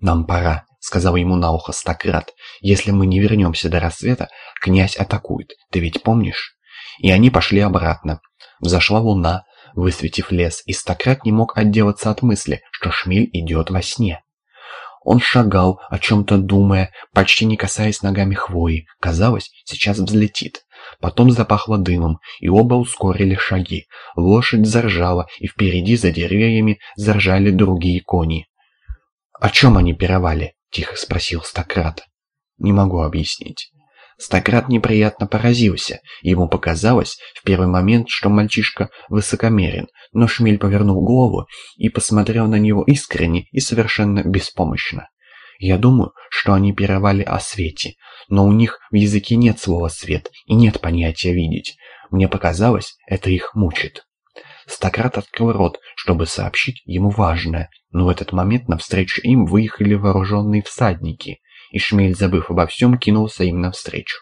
«Нам пора», — сказал ему на ухо Стократ. «Если мы не вернемся до рассвета, князь атакует, ты ведь помнишь?» И они пошли обратно. Взошла луна, высветив лес, и Стократ не мог отделаться от мысли, что Шмель идет во сне. Он шагал, о чем-то думая, почти не касаясь ногами хвои. Казалось, сейчас взлетит. Потом запахло дымом, и оба ускорили шаги. Лошадь заржала, и впереди за деревьями заржали другие кони. «О чем они пировали?» — тихо спросил Стократ. «Не могу объяснить». Стократ неприятно поразился. Ему показалось в первый момент, что мальчишка высокомерен, но Шмель повернул голову и посмотрел на него искренне и совершенно беспомощно. Я думаю, что они пировали о свете, но у них в языке нет слова «свет» и нет понятия «видеть». Мне показалось, это их мучит. Стократ открыл рот, чтобы сообщить ему важное, но в этот момент навстречу им выехали вооруженные всадники – и Шмель, забыв обо всем, кинулся им навстречу.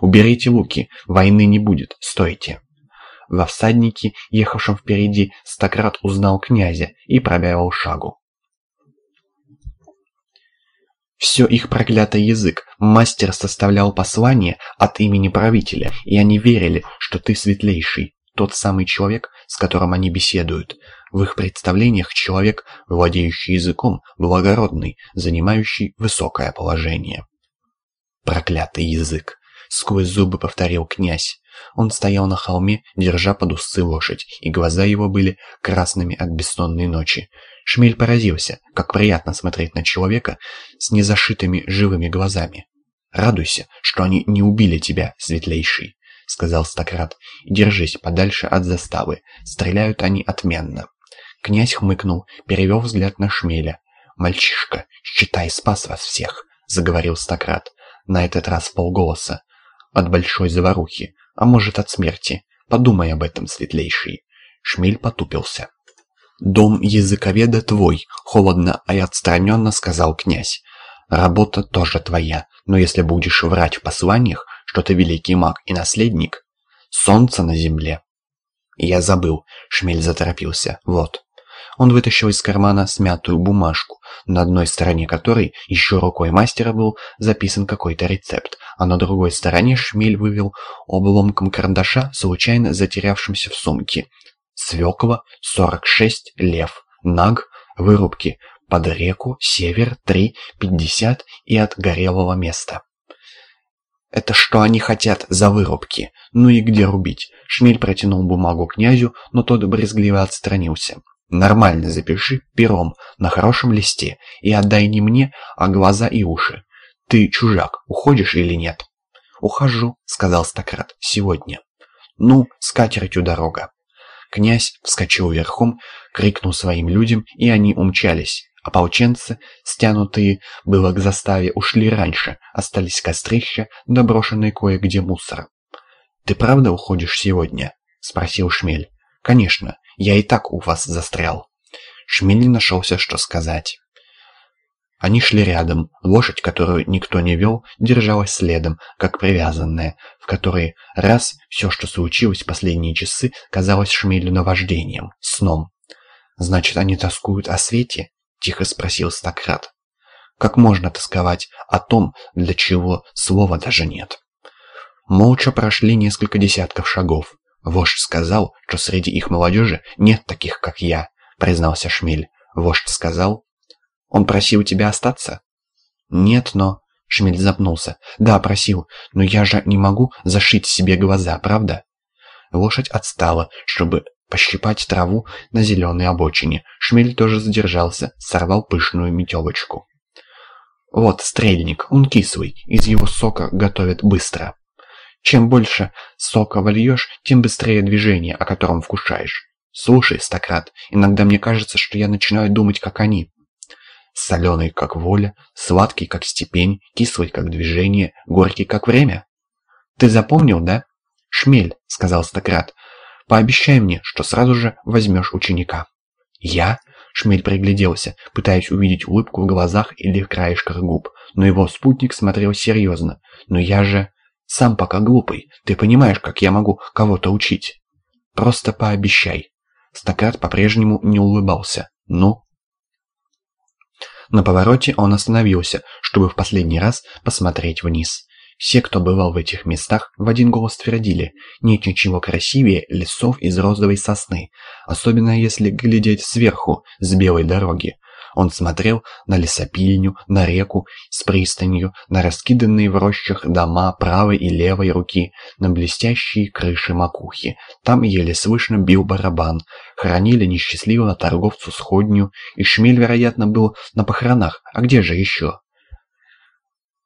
«Уберите луки, войны не будет, стойте!» Во всаднике, ехавшем впереди, Стократ узнал князя и пробавил шагу. Все их проклятый язык. Мастер составлял послание от имени правителя, и они верили, что ты светлейший, тот самый человек, с которым они беседуют. В их представлениях человек, владеющий языком, благородный, занимающий высокое положение. «Проклятый язык!» — сквозь зубы повторил князь. Он стоял на холме, держа под усы лошадь, и глаза его были красными от бессонной ночи. Шмель поразился, как приятно смотреть на человека с незашитыми живыми глазами. «Радуйся, что они не убили тебя, светлейший», — сказал Стократ. «Держись подальше от заставы, стреляют они отменно». Князь хмыкнул, перевел взгляд на Шмеля. «Мальчишка, считай, спас вас всех», — заговорил Стократ. На этот раз полголоса. «От большой заварухи, а может от смерти. Подумай об этом, светлейший». Шмель потупился. «Дом языковеда твой», — холодно и отстраненно сказал князь. «Работа тоже твоя, но если будешь врать в посланиях, что ты великий маг и наследник, солнце на земле». «Я забыл», — Шмель заторопился. «Вот». Он вытащил из кармана смятую бумажку, на одной стороне которой еще рукой мастера был записан какой-то рецепт, а на другой стороне шмель вывел обломком карандаша, случайно затерявшимся в сумке. Свекла, 46, лев, наг, вырубки, под реку, север, 3, 50 и от горелого места. «Это что они хотят за вырубки? Ну и где рубить?» Шмель протянул бумагу князю, но тот брезгливо отстранился. Нормально запиши пером на хорошем листе и отдай не мне, а глаза и уши. Ты чужак, уходишь или нет? Ухожу, сказал Стократ, сегодня. Ну, с катертью дорога. Князь вскочил верхом, крикнул своим людям, и они умчались. Ополченцы, стянутые было к заставе, ушли раньше, остались кострища, доброшенные кое-где мусор. «Ты правда уходишь сегодня?» — спросил Шмель. «Конечно, я и так у вас застрял». Шмель не нашелся, что сказать. Они шли рядом. Лошадь, которую никто не вел, держалась следом, как привязанная, в которой раз все, что случилось в последние часы, казалось Шмелю наваждением, сном. «Значит, они тоскуют о свете?» — тихо спросил Стократ. «Как можно тосковать о том, для чего слова даже нет?» Молча прошли несколько десятков шагов. «Вождь сказал, что среди их молодежи нет таких, как я», — признался Шмель. «Вождь сказал?» «Он просил тебя остаться?» «Нет, но...» — Шмель запнулся. «Да, просил, но я же не могу зашить себе глаза, правда?» Лошадь отстала, чтобы пощипать траву на зеленой обочине. Шмель тоже задержался, сорвал пышную метелочку. «Вот стрельник, он кислый, из его сока готовят быстро». Чем больше сока вольешь, тем быстрее движение, о котором вкушаешь. Слушай, Стократ, иногда мне кажется, что я начинаю думать, как они. Соленый, как воля, сладкий, как степень, кислый, как движение, горький, как время. Ты запомнил, да? Шмель, сказал Стократ, пообещай мне, что сразу же возьмешь ученика. Я? Шмель пригляделся, пытаясь увидеть улыбку в глазах или в краешках губ, но его спутник смотрел серьезно. Но я же... Сам пока глупый. Ты понимаешь, как я могу кого-то учить? Просто пообещай. Стократ по-прежнему не улыбался. Ну? На повороте он остановился, чтобы в последний раз посмотреть вниз. Все, кто бывал в этих местах, в один голос твердили, нет ничего красивее лесов из розовой сосны, особенно если глядеть сверху, с белой дороги. Он смотрел на лесопильню, на реку с пристанью, на раскиданные в рощах дома правой и левой руки, на блестящие крыши макухи. Там еле слышно бил барабан. Хоронили несчастливого торговцу сходню, и Шмель, вероятно, был на похоронах. А где же еще?